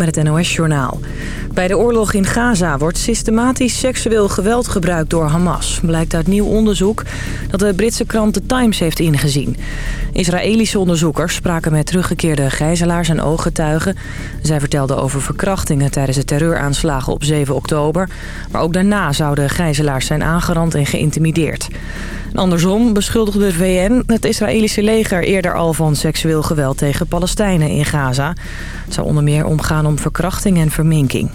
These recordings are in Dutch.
met het NOS-journaal. Bij de oorlog in Gaza wordt systematisch seksueel geweld gebruikt door Hamas. Blijkt uit nieuw onderzoek dat de Britse krant The Times heeft ingezien. Israëlische onderzoekers spraken met teruggekeerde gijzelaars en ooggetuigen. Zij vertelden over verkrachtingen tijdens de terreuraanslagen op 7 oktober. Maar ook daarna zouden gijzelaars zijn aangerand en geïntimideerd. Andersom beschuldigde de VN het Israëlische leger eerder al van seksueel geweld tegen Palestijnen in Gaza. Het zou onder meer omgaan om verkrachting en verminking.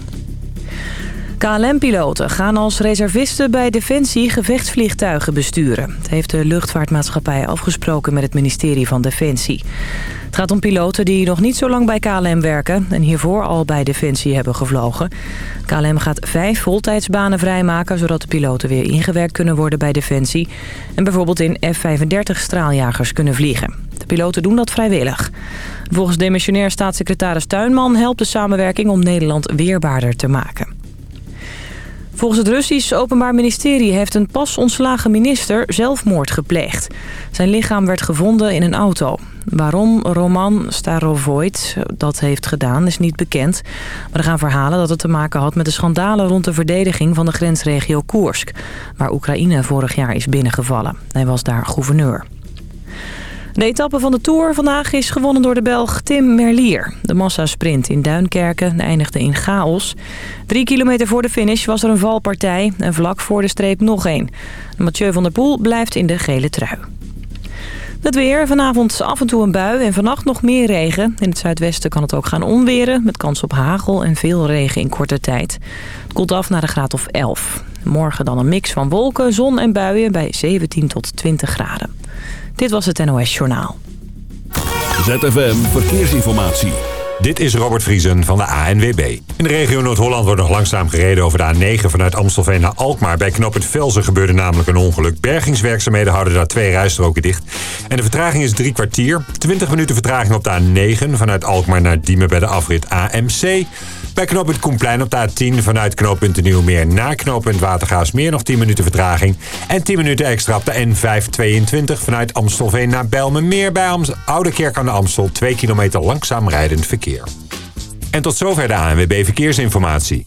KLM-piloten gaan als reservisten bij Defensie gevechtsvliegtuigen besturen. Het heeft de luchtvaartmaatschappij afgesproken met het ministerie van Defensie. Het gaat om piloten die nog niet zo lang bij KLM werken... en hiervoor al bij Defensie hebben gevlogen. KLM gaat vijf voltijdsbanen vrijmaken... zodat de piloten weer ingewerkt kunnen worden bij Defensie... en bijvoorbeeld in F-35 straaljagers kunnen vliegen. De piloten doen dat vrijwillig. Volgens demissionair staatssecretaris Tuinman helpt de samenwerking om Nederland weerbaarder te maken. Volgens het Russisch Openbaar Ministerie heeft een pas ontslagen minister zelfmoord gepleegd. Zijn lichaam werd gevonden in een auto. Waarom Roman Starovoit dat heeft gedaan is niet bekend. Maar er gaan verhalen dat het te maken had met de schandalen rond de verdediging van de grensregio Koersk. Waar Oekraïne vorig jaar is binnengevallen. Hij was daar gouverneur. De etappe van de Tour vandaag is gewonnen door de Belg Tim Merlier. De massasprint in Duinkerken eindigde in chaos. Drie kilometer voor de finish was er een valpartij en vlak voor de streep nog één. Mathieu van der Poel blijft in de gele trui. Het weer, vanavond af en toe een bui en vannacht nog meer regen. In het zuidwesten kan het ook gaan onweren met kans op hagel en veel regen in korte tijd. Het koelt af naar een graad of 11. Morgen dan een mix van wolken, zon en buien bij 17 tot 20 graden. Dit was het NOS Journaal. ZFM Verkeersinformatie. Dit is Robert Vriesen van de ANWB. In de regio Noord-Holland wordt nog langzaam gereden over de A9 vanuit Amstelveen naar Alkmaar. Bij knooppunt Velzen gebeurde namelijk een ongeluk. Bergingswerkzaamheden houden daar twee rijstroken dicht. En de vertraging is drie kwartier. 20 minuten vertraging op de A9 vanuit Alkmaar naar Diemen bij de afrit AMC. Bij knooppunt Koenplein op de A10 vanuit knooppunt Nieuwmeer naar knooppunt Watergaasmeer nog 10 minuten vertraging. En 10 minuten extra op de N522 vanuit Amstelveen naar Bijlmermeer bij Amst Oude Kerk aan de Amstel. 2 kilometer langzaam rijdend verkeer. En tot zover de ANWB Verkeersinformatie.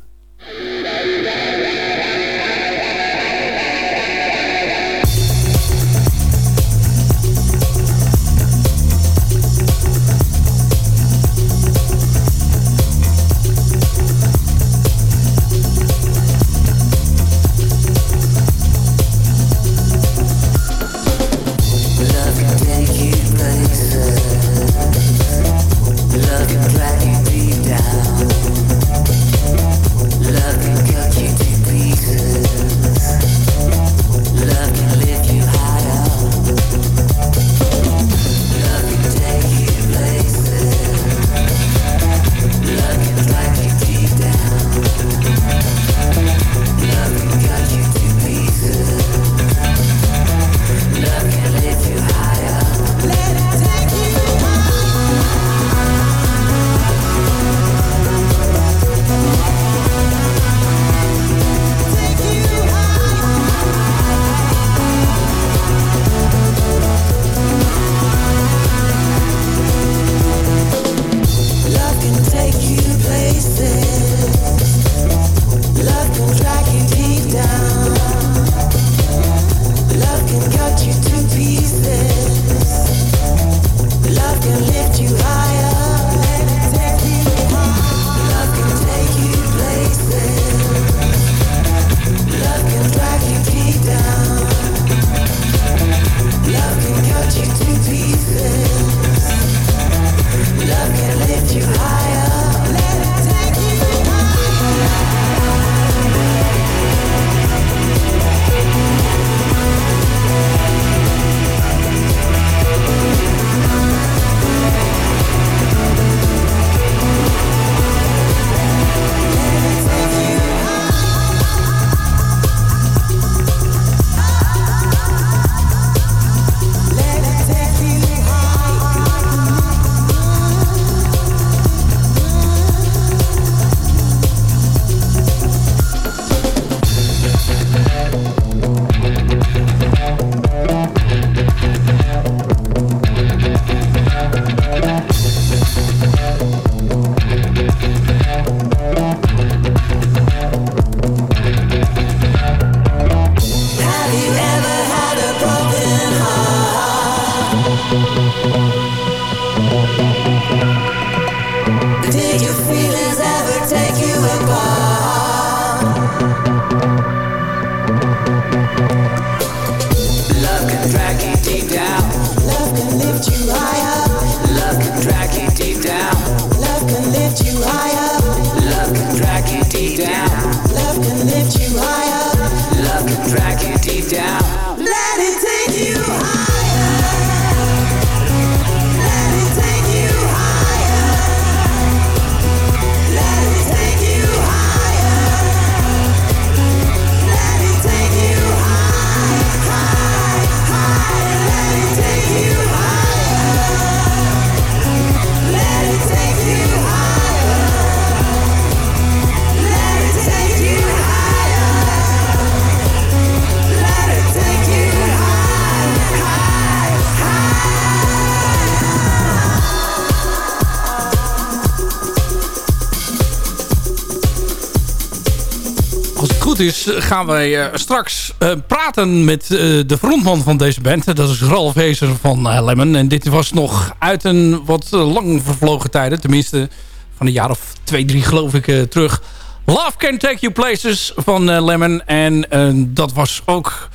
Gaan wij straks praten met de frontman van deze band. Dat is Ralf Hezer van Lemon. En dit was nog uit een wat lang vervlogen tijden. Tenminste van een jaar of twee, drie geloof ik terug. Love Can Take You Places van Lemon. En dat was ook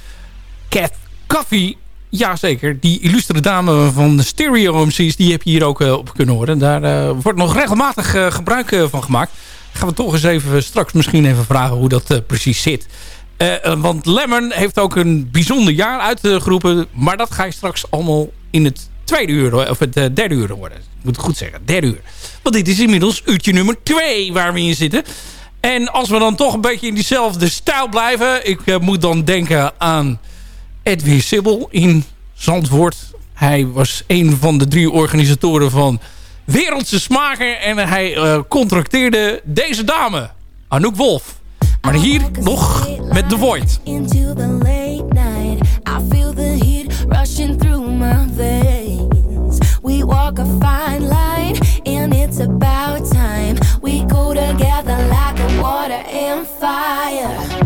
Cat Coffee Jazeker, die illustre dame van de Stereo MC's... die heb je hier ook op kunnen horen. Daar wordt nog regelmatig gebruik van gemaakt. Gaan we toch eens even straks misschien even vragen hoe dat precies zit. want Lemon heeft ook een bijzonder jaar uitgeroepen... maar dat ga je straks allemaal in het tweede uur... of het derde uur horen. Ik moet het goed zeggen, derde uur. Want dit is inmiddels uurtje nummer twee waar we in zitten... En als we dan toch een beetje in diezelfde stijl blijven... ik moet dan denken aan Edwin Sibbel in Zandvoort. Hij was een van de drie organisatoren van Wereldse Smaken. En hij uh, contracteerde deze dame, Anouk Wolf. Maar hier nog met The Void. I feel the heat rushing through my veins. We walk a fine line, and it's about time. We go together like water and fire.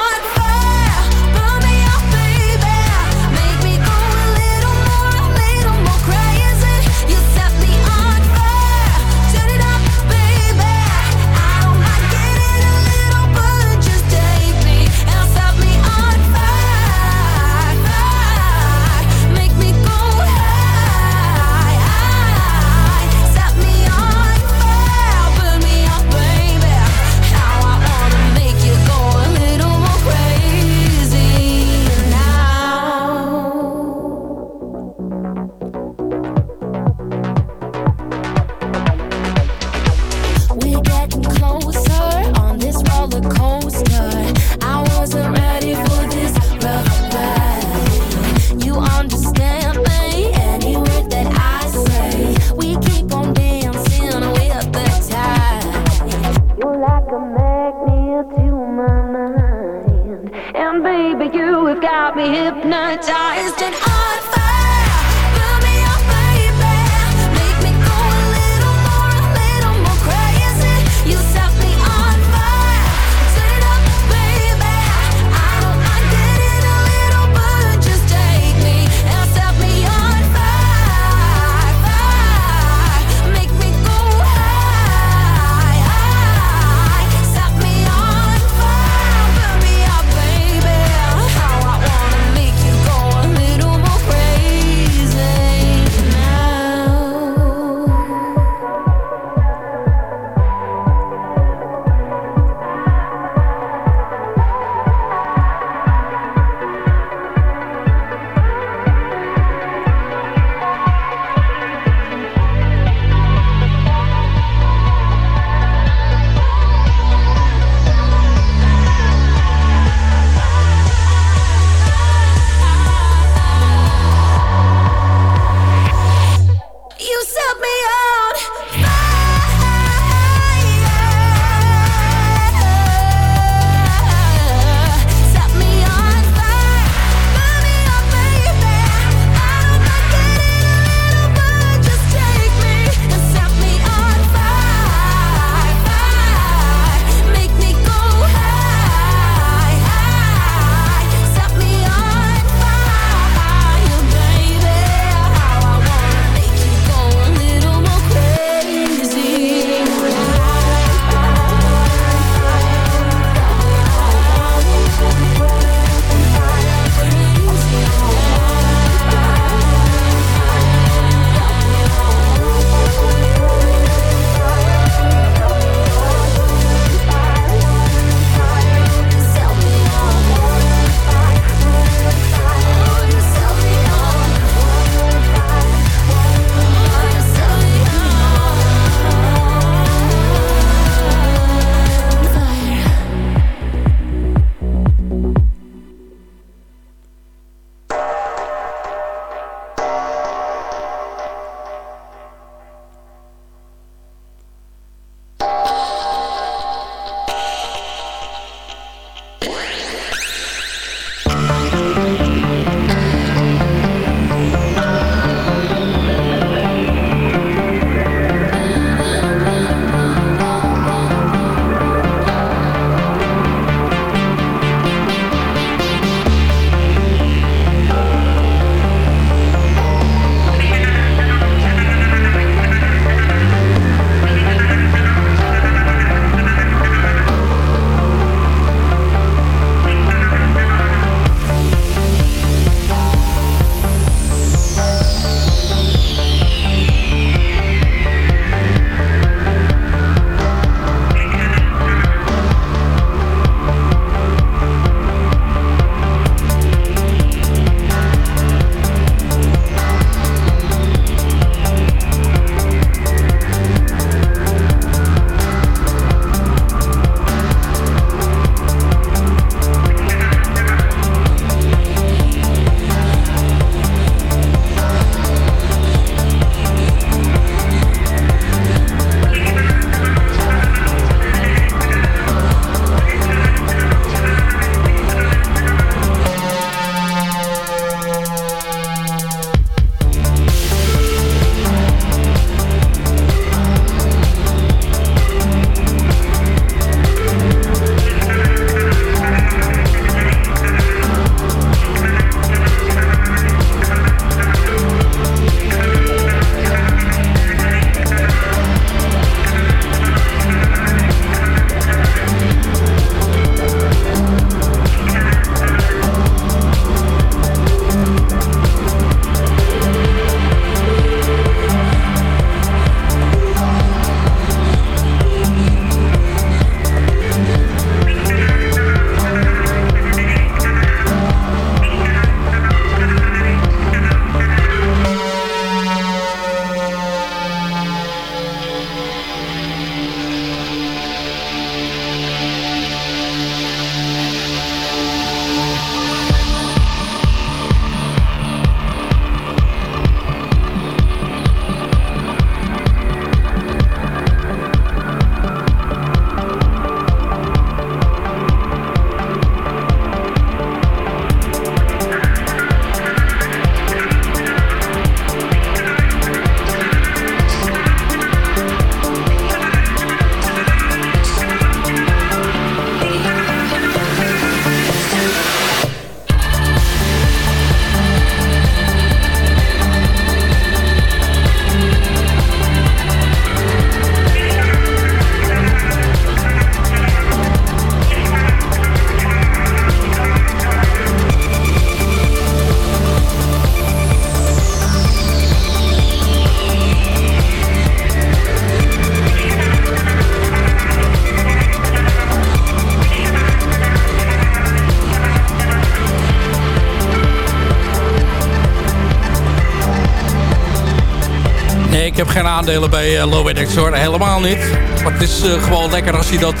aandelen bij uh, Low EdX hoor, helemaal niet. Maar het is gewoon lekker als je dat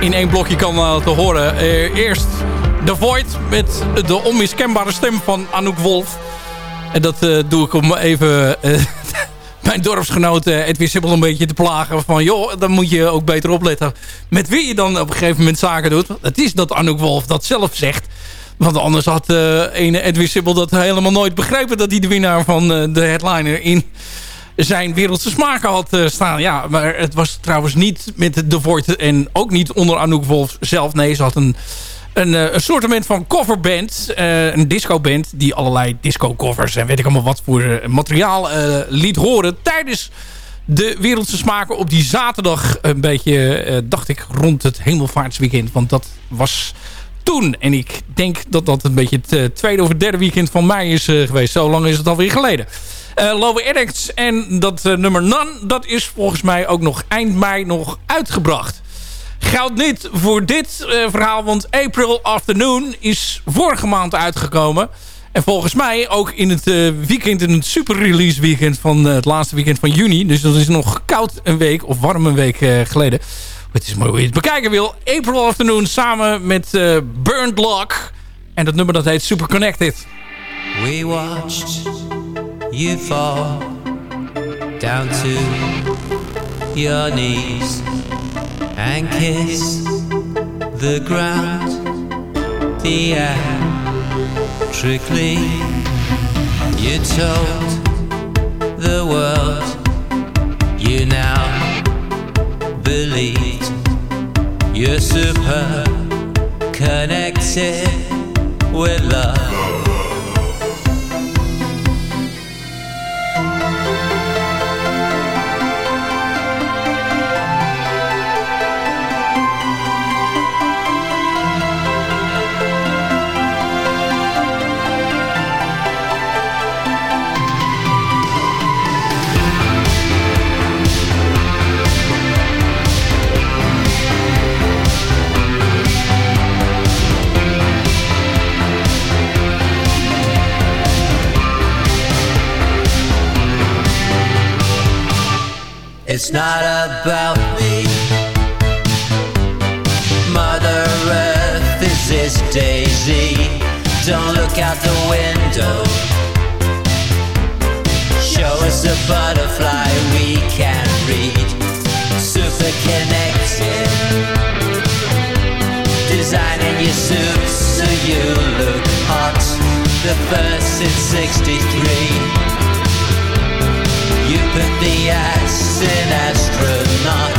in één blokje kan te horen. eerst The Void met de onmiskenbare stem van Anouk Wolf. En dat doe ik om even mijn dorpsgenoot Edwin Sibbel een beetje te plagen. Van joh, dan moet je ook beter opletten met wie je dan op een gegeven moment zaken doet. Het is dat Anouk Wolf dat zelf zegt. Want anders had uh, Edwin Sibbel dat helemaal nooit begrepen... dat hij de winnaar van de headliner in zijn wereldse smaken had uh, staan. Ja, maar het was trouwens niet met de Voort en ook niet onder Anouk Wolf zelf. Nee, ze had een, een, een soortement van coverband. een discoband die allerlei disco-covers en weet ik allemaal wat voor materiaal liet horen... tijdens de wereldse smaken op die zaterdag een beetje, dacht ik, rond het hemelvaartsweekend. Want dat was toen. En ik denk dat dat een beetje het uh, tweede of derde weekend van mei is uh, geweest. Zo lang is het alweer geleden. Uh, Lowe en dat nummer None, dat is volgens mij ook nog eind mei nog uitgebracht. Geldt niet voor dit verhaal, want April Afternoon is vorige maand uitgekomen. En volgens mij ook in het weekend, in het super release weekend van het laatste weekend van juni. Dus dat is nog koud een week of warm een week geleden. Het is mooi hoe je het bekijken wil. April Afternoon samen met Burnt Lock. En dat nummer dat heet Super Connected. We watched you fall down to your knees and kiss the ground theatrically. You told the world you now believe you're super connected with love. It's not about me. Mother Earth is this daisy. Don't look out the window. Show us a butterfly we can read. Super connected. Designing your suits so you look hot. The first in 63 you put the S in astronaut.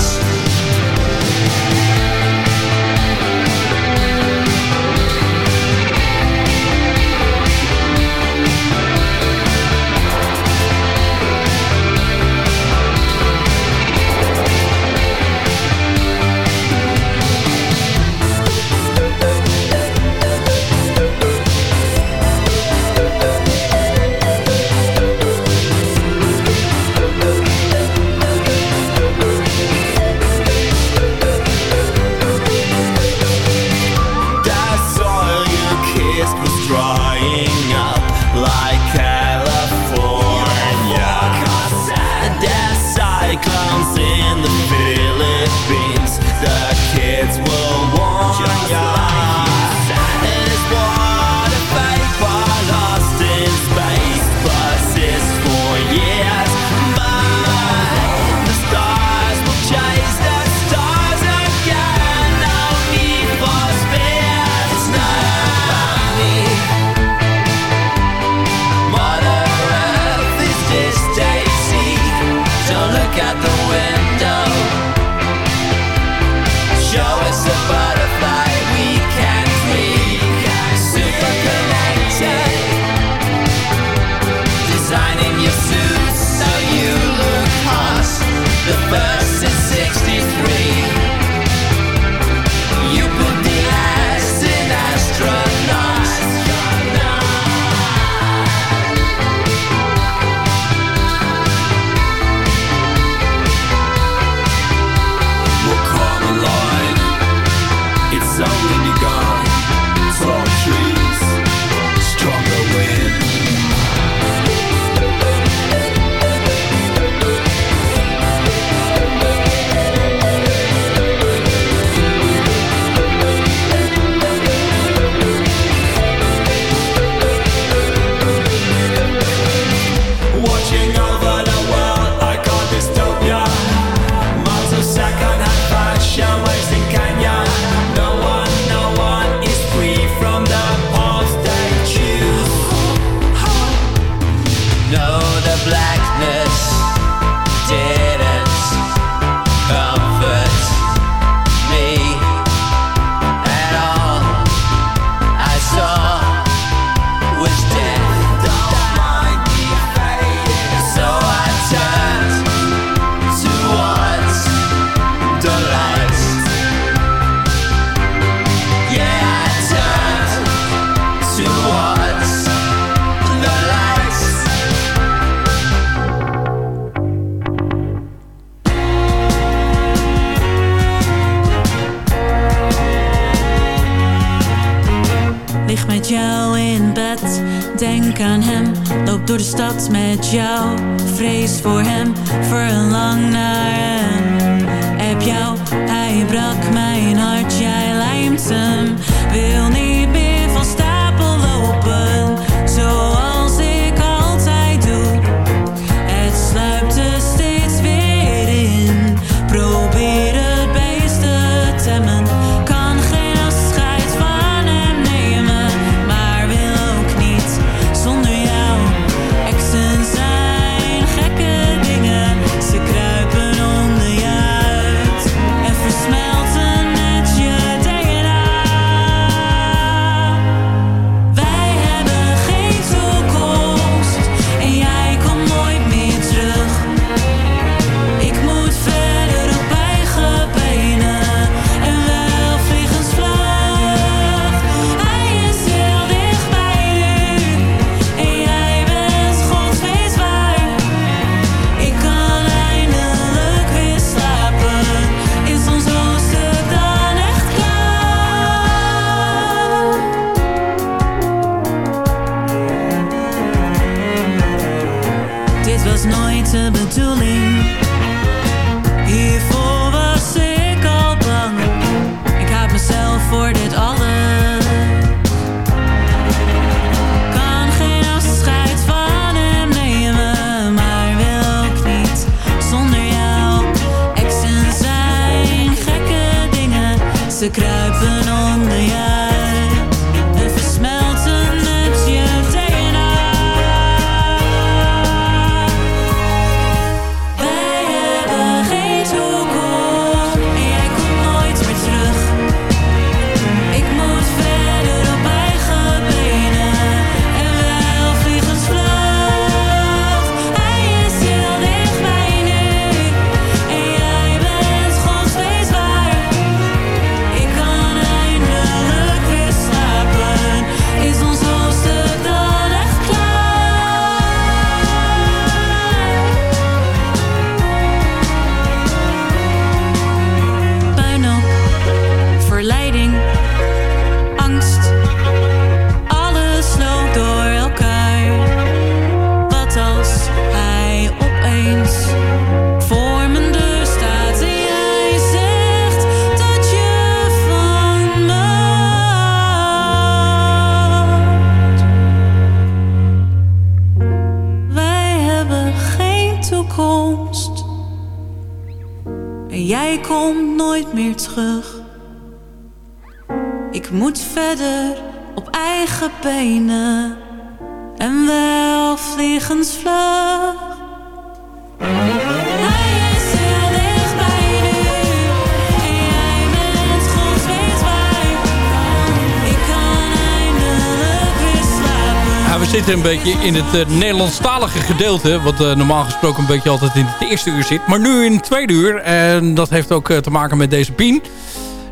Beetje in het eh, Nederlandstalige gedeelte. Wat eh, normaal gesproken een beetje altijd in het eerste uur zit. Maar nu in het tweede uur. En dat heeft ook eh, te maken met deze Pien.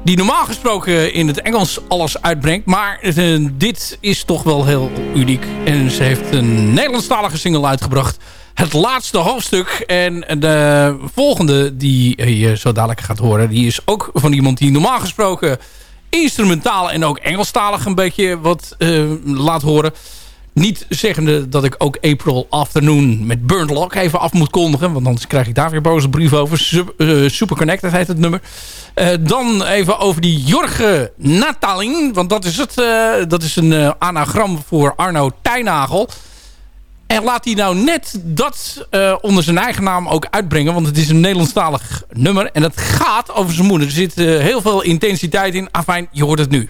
Die normaal gesproken in het Engels alles uitbrengt. Maar dit is toch wel heel uniek. En ze heeft een Nederlandstalige single uitgebracht. Het laatste hoofdstuk. En de volgende die je zo dadelijk gaat horen. Die is ook van iemand die normaal gesproken instrumentaal en ook Engelstalig een beetje wat laat horen. Niet zeggende dat ik ook April Afternoon met Burnt Lock even af moet kondigen. Want anders krijg ik daar weer boze brief over. Eh, Super Connected heet het nummer. Eh, dan even over die Jorge Nataling. Want dat is, het, eh, dat is een anagram voor Arno Tijnagel. En laat hij nou net dat onder zijn eigen naam ook uitbrengen. Want het is een Nederlandstalig nummer. En het gaat over zijn moeder. Er zit heel veel intensiteit in. Afijn, je hoort het nu.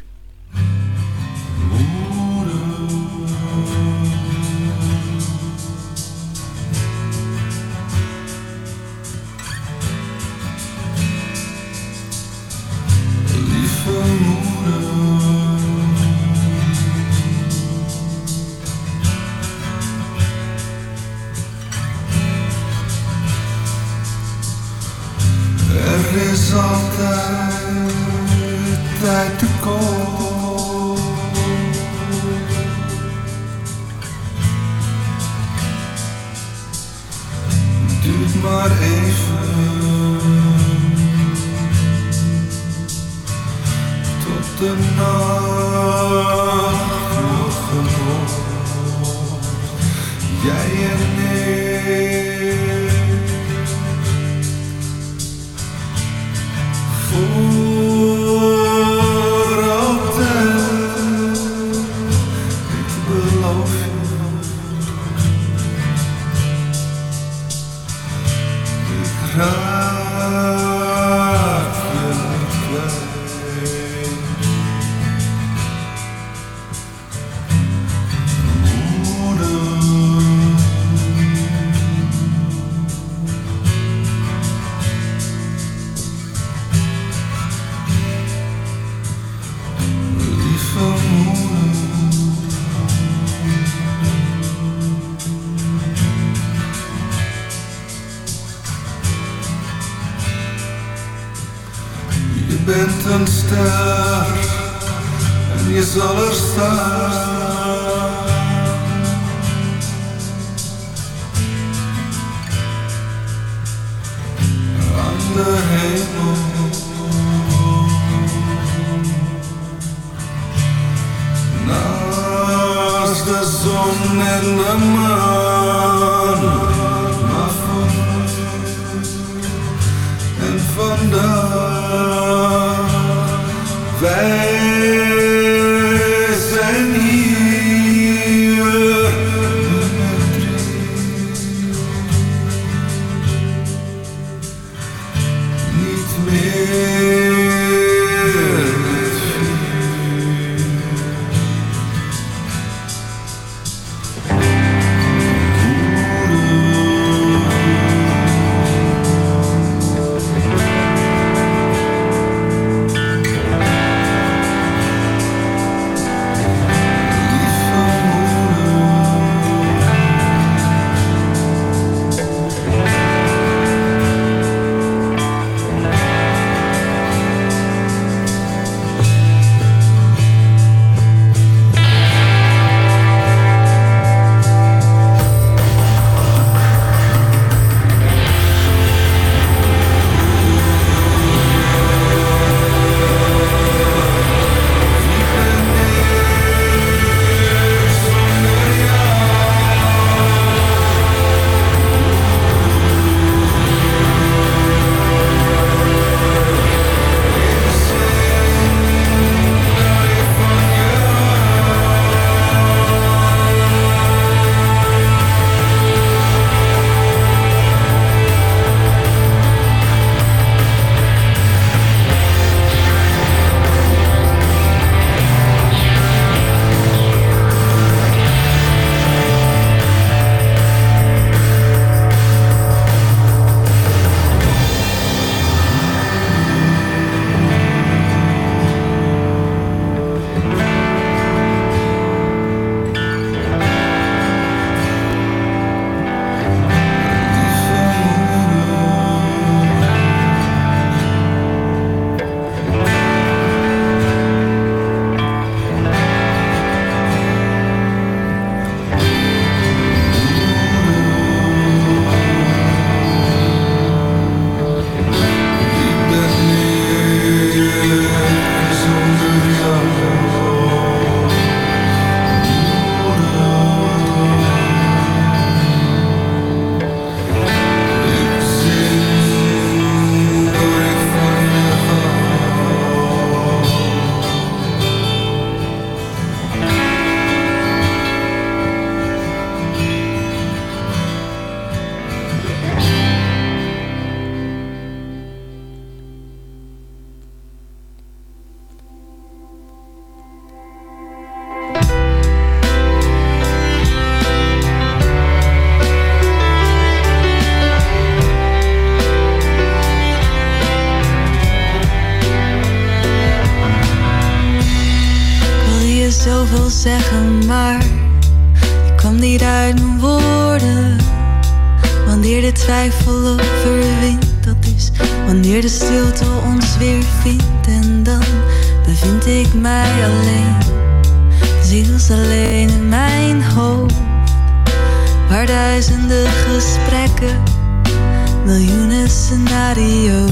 miljoenen scenario's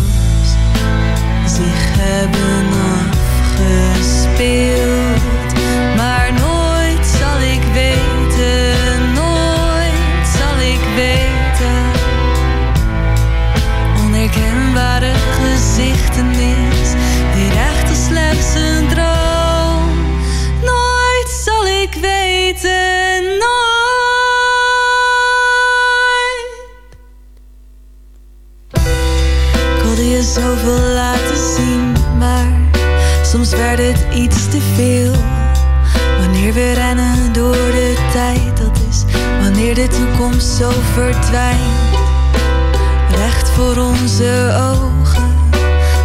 zich hebben afgespeeld. te veel. Wanneer we rennen door de tijd, dat is wanneer de toekomst zo verdwijnt. Recht voor onze ogen,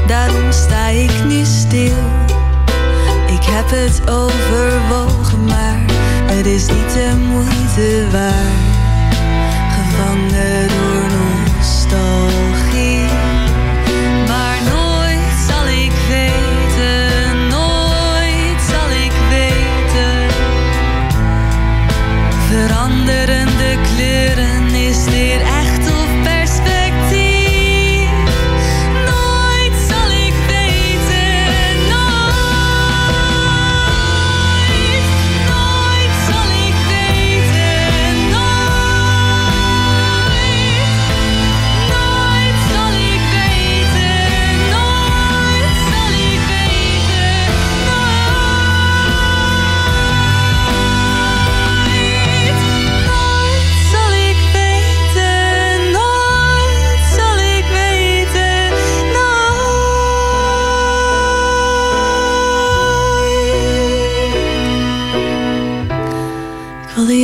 daarom sta ik nu stil. Ik heb het overwogen, maar het is niet de moeite waard.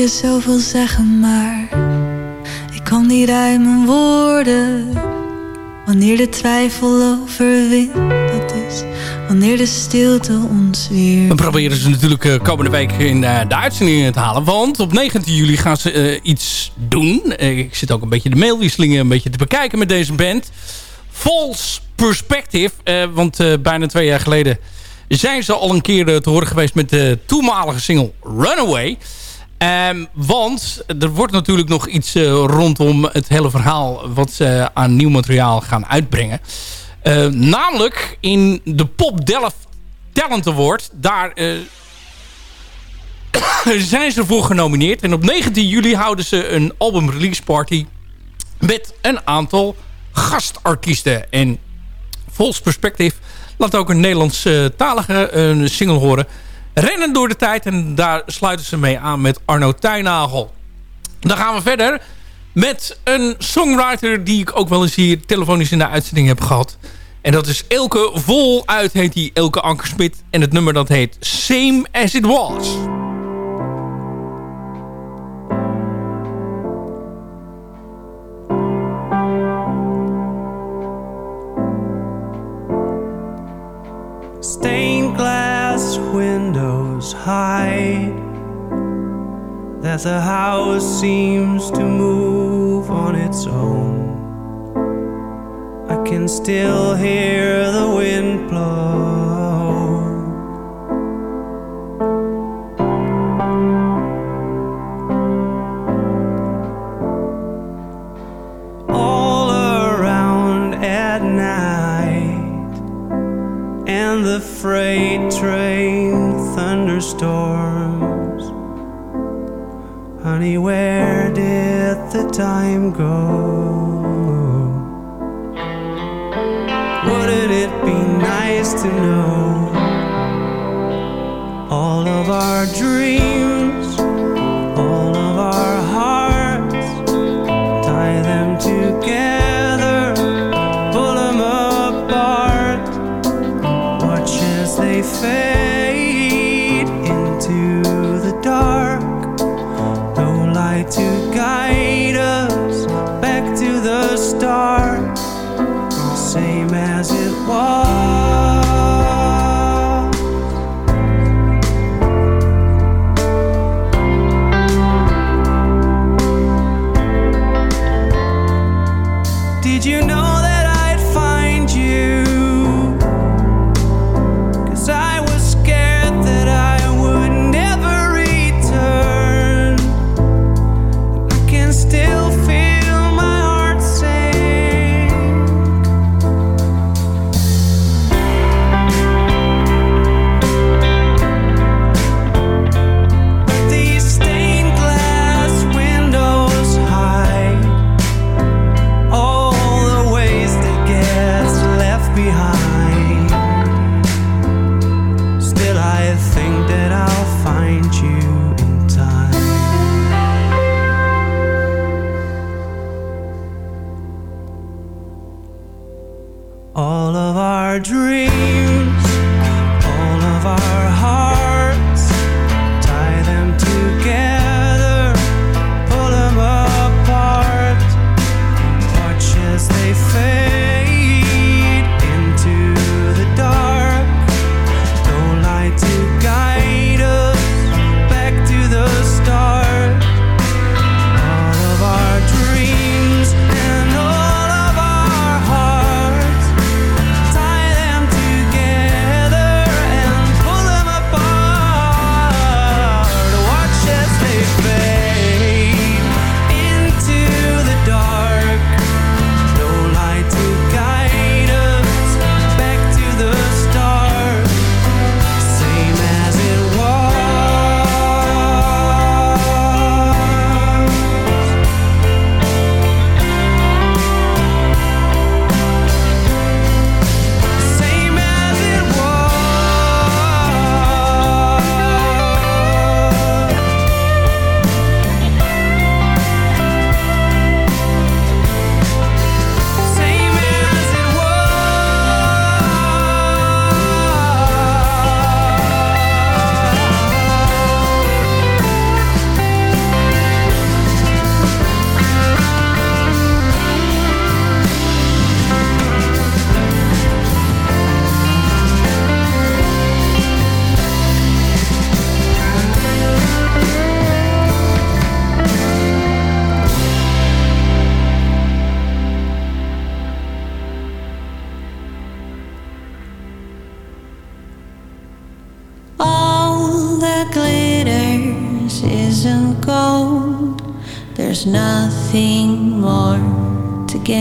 Je zoveel zeggen, maar ik kan niet uit mijn woorden. Wanneer de twijfel overwint, dat is wanneer de stilte ons weer. We proberen ze natuurlijk eh, komende week in eh, de uitzending te halen. Want op 19 juli gaan ze eh, iets doen. Ik zit ook een beetje de mailwisselingen een beetje te bekijken met deze band. False Perspective. eh, want eh, bijna twee jaar geleden zijn ze al een keer te horen geweest met de toenmalige single Runaway. Ehm, want er wordt natuurlijk nog iets eh, rondom het hele verhaal... wat ze aan nieuw materiaal gaan uitbrengen. Eh, namelijk in de Pop Delft Talent Award. Daar eh, zijn ze voor genomineerd. En op 19 juli houden ze een album release party... met een aantal gastartiesten. En Volks Perspective laat ook een Nederlandstalige uh, single horen. Rennen door de tijd. En daar sluiten ze mee aan met Arno Tuinagel. Dan gaan we verder met een songwriter... die ik ook wel eens hier telefonisch in de uitzending heb gehad. En dat is Elke Voluit, heet die Elke Ankersmit. En het nummer dat heet Same As It Was. Stained glass windows hide that the house seems to move on its own. I can still hear the wind blow. Time go? Wouldn't it be nice to know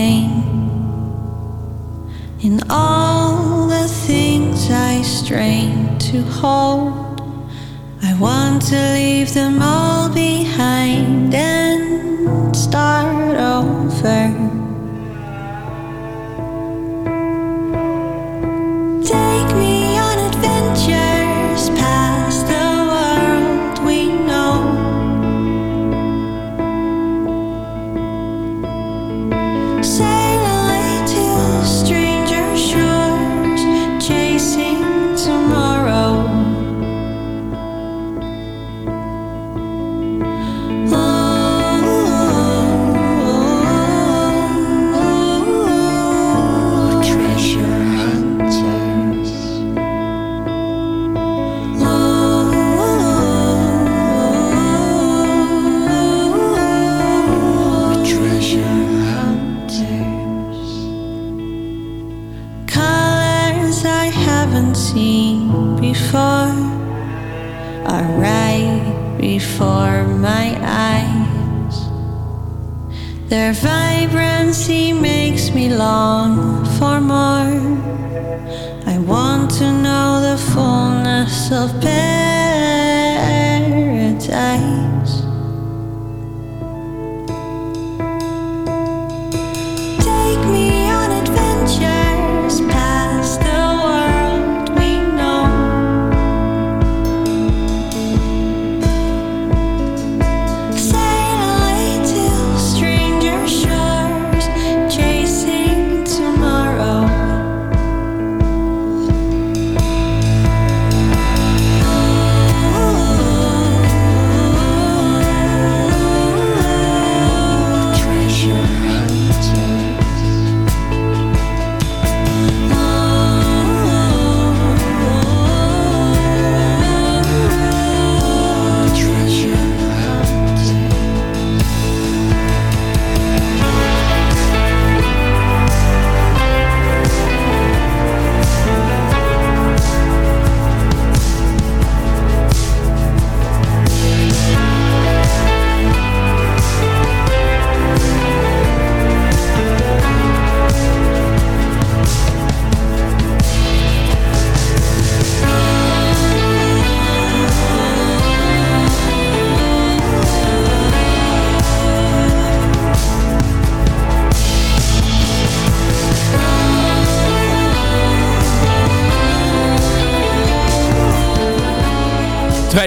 to gain. In all the things I strain to hold, I want to leave them all behind and start over.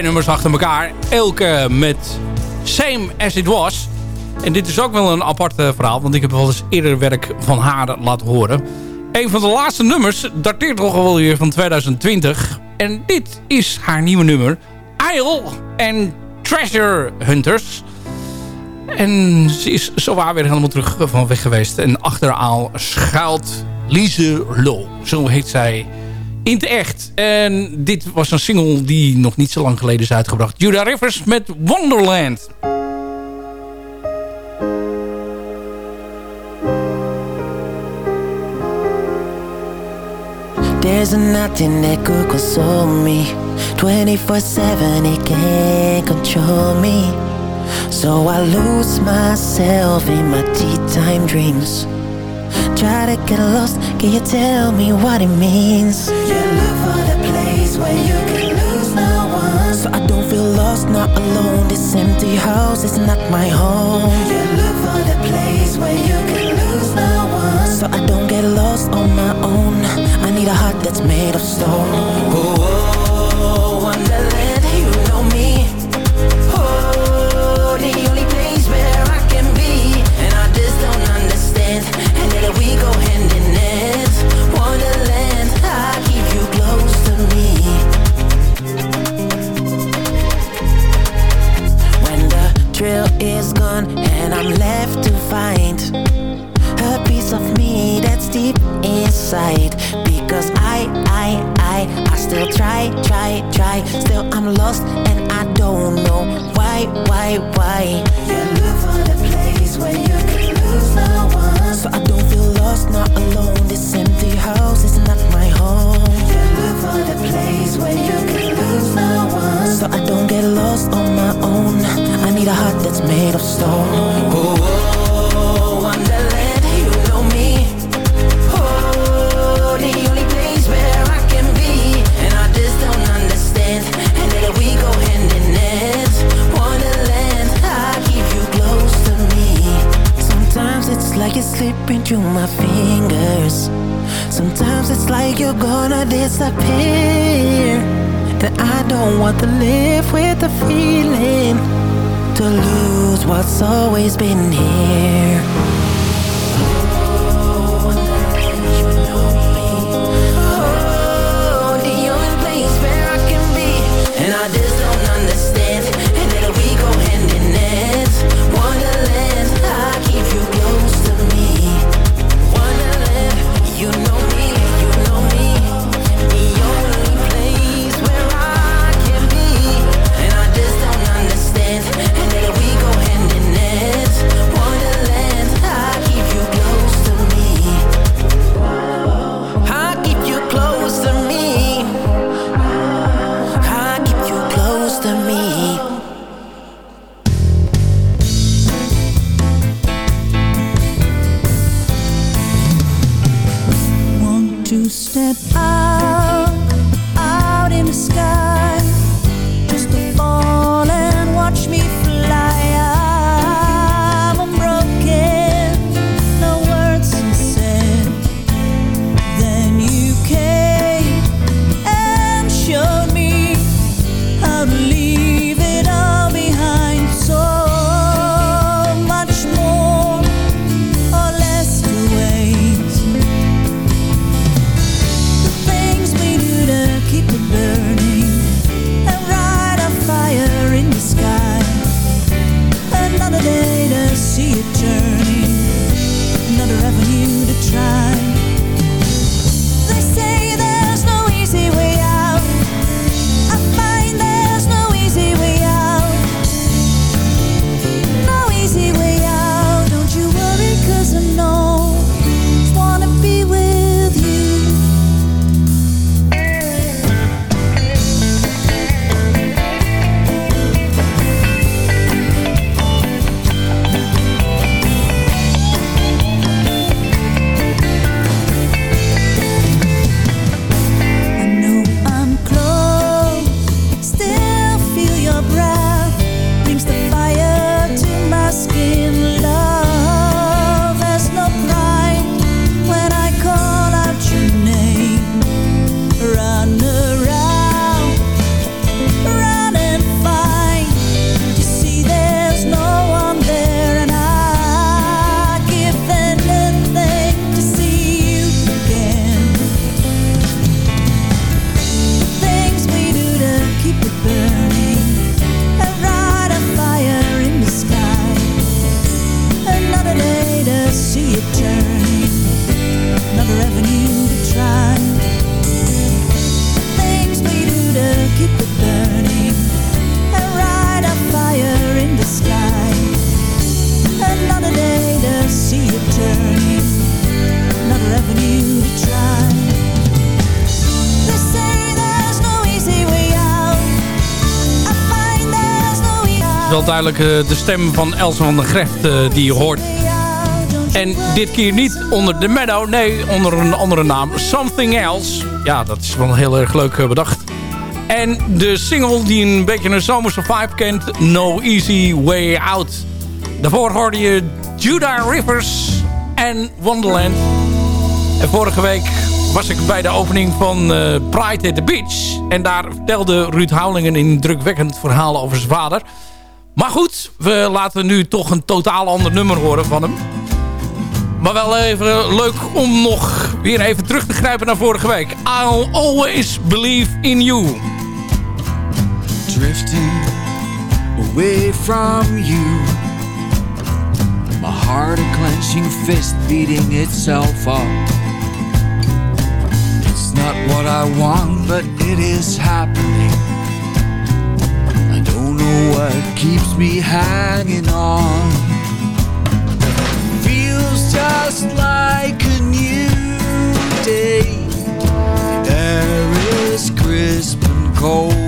Nummers achter elkaar. Elke met Same As It Was. En dit is ook wel een apart eh, verhaal. Want ik heb wel eens eerder werk van haar laten horen. Een van de laatste nummers dateert toch wel weer van 2020. En dit is haar nieuwe nummer. Isle en Treasure Hunters. En ze is zowaar weer helemaal terug van weg geweest. En achteraan schuilt Lise. Zo heet zij in het echt. En dit was een single die nog niet zo lang geleden is uitgebracht. Judah Rivers met Wonderland. There's nothing that could console me 24-7, it can't control me So I lose myself in my tea time dreams Try to get lost, can you tell me what it means? You look for the place where you can lose no one. So I don't feel lost, not alone. This empty house is not my home. You look for the place where you can lose no one. So I don't get lost on my own. I need a heart that's made of stone. Oh, oh, find a piece of me that's deep inside. Because I, I, I, I still try, try, try. Still I'm lost and I don't know why, why, why. You look for the place where you can lose no one. So I don't feel lost, not alone. This empty house is not my home. You look for the place where you can lose no one. So I don't get lost on my own. Slide through my fingers. Sometimes it's like you're gonna disappear. And I don't want to live with the feeling to lose what's always been here. Duidelijk eh, de stem van Elsa van der Greft eh, die je hoort. En dit keer niet onder The Meadow, nee, onder een andere naam. Something Else. Ja, dat is wel heel erg leuk eh, bedacht. En de single die een beetje een zomerse vibe kent, No Easy Way Out. Daarvoor hoorde je Judah Rivers en Wonderland. En vorige week was ik bij de opening van Pride at the Beach. En daar vertelde Ruud Houlingen een indrukwekkend verhaal over zijn vader. Maar goed, we laten nu toch een totaal ander nummer horen van hem. Maar wel even leuk om nog weer even terug te grijpen naar vorige week. I'll always believe in you. drifting away from you. My heart a clenching fist beating itself up. It's not what I want, but it is happening. What keeps me hanging on. Feels just like a new day. The air is crisp and cold.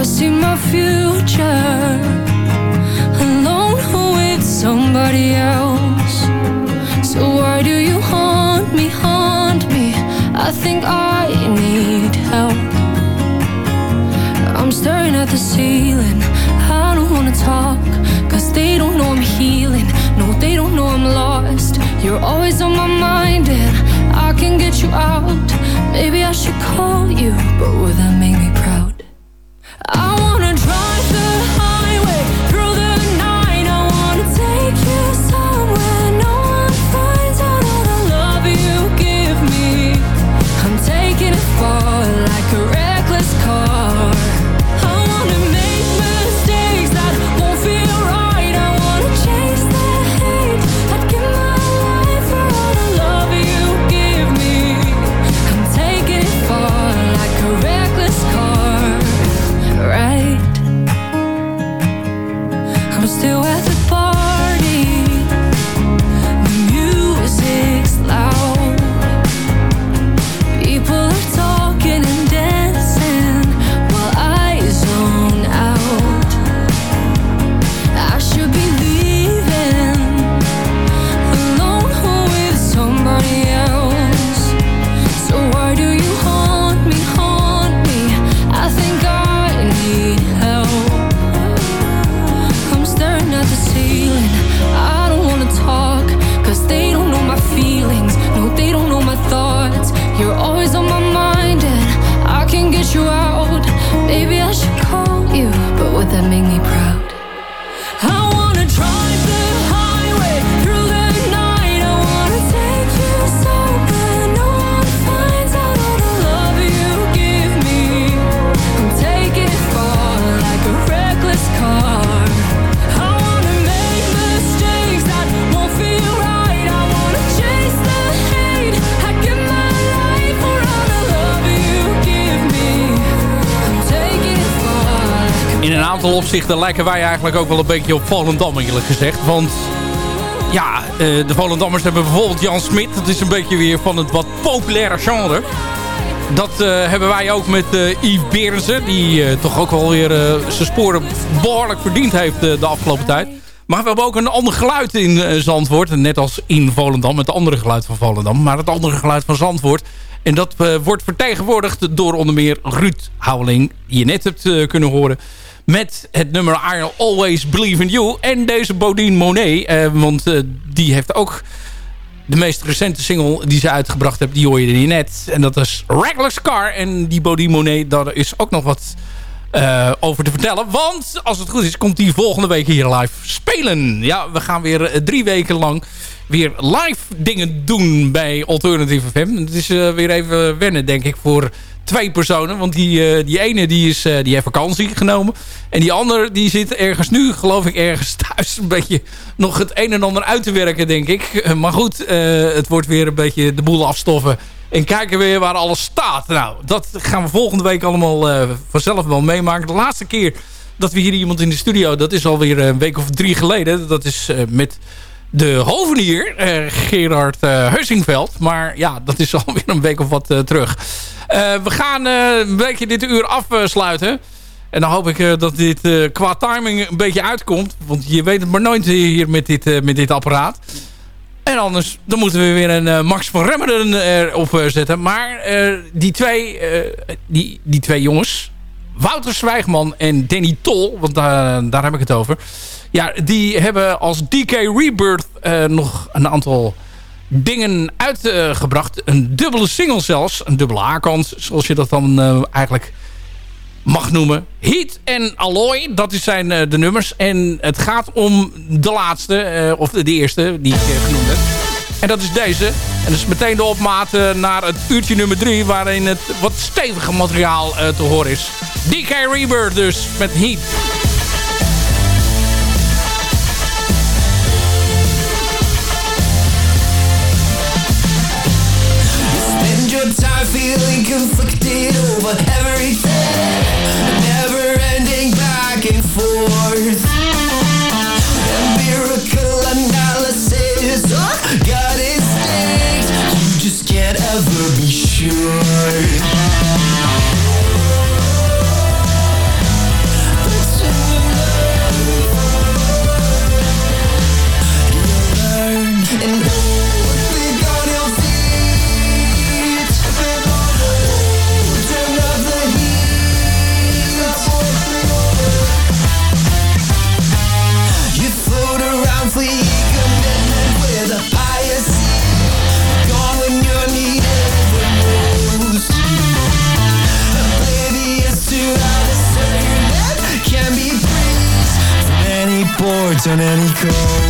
I see my future alone with somebody else. So why do you haunt me, haunt me? I think I need help. I'm staring at the ceiling. I don't wanna talk, cause they don't know I'm healing. No, they don't know I'm lost. You're always on my mind, and I can get you out. Maybe I should call you, but with a aantal opzichten lijken wij eigenlijk ook wel een beetje op Volendam eerlijk gezegd. Want ja, eh, de Volendammers hebben bijvoorbeeld Jan Smit. Dat is een beetje weer van het wat populaire genre. Dat eh, hebben wij ook met uh, Yves Berensen. Die toch ook wel weer zijn sporen behoorlijk verdiend heeft de afgelopen tijd. Maar we hebben ook een ander geluid in Zandvoort. Net als in Volendam, het andere geluid van Volendam. Maar het andere geluid van Zandvoort. En dat wordt vertegenwoordigd door onder meer Ruud Houweling. Die je net hebt kunnen horen. Met het nummer I'll Always Believe in You. En deze Bodine Monet. want die heeft ook de meest recente single die ze uitgebracht hebben, die hoor je hier net. En dat is Reckless Car. En die Bodie Monet, daar is ook nog wat uh, over te vertellen. Want als het goed is, komt die volgende week hier live spelen. Ja, we gaan weer drie weken lang weer live dingen doen bij Alternative FM. Het is weer even wennen, denk ik, voor twee personen. Want die, uh, die ene die is, uh, die heeft vakantie genomen. En die andere die zit ergens nu, geloof ik, ergens thuis... een beetje nog het een en ander uit te werken, denk ik. Uh, maar goed, het wordt weer een beetje de boel afstoffen. En kijken weer waar alles staat. Nou, dat gaan we volgende week allemaal vanzelf wel meemaken. De laatste keer dat we hier iemand in de studio... dat is alweer een week of drie geleden. Dat is met de hovenier, Gerard Hussingveld. Maar ja, dat is alweer een week of wat terug. Uh, we gaan uh, een beetje dit uur afsluiten. En dan hoop ik uh, dat dit qua timing een beetje uitkomt. Want je weet het maar nooit hier met dit, met dit apparaat. En anders dan moeten we weer een Max van Remmeren erop zetten. Maar die, twee, die, die twee jongens... Wouter Zwijgman en Danny Tol, want daar heb ik het over. Ja, die hebben als DK Rebirth nog een aantal dingen uitgebracht. een dubbele single zelfs. Een dubbele A-kant, zoals je dat dan uh, eigenlijk mag noemen. Heat en Alloy, dat zijn uh, de nummers. En het gaat om de laatste, of de, de, eerste die ik genoemd heb. En dat is deze. En dat is meteen de opmaat naar het uurtje nummer 3... waarin het wat stevige materiaal te horen is. DK Rebirth dus, met Heat. Feeling conflicted over everything and any code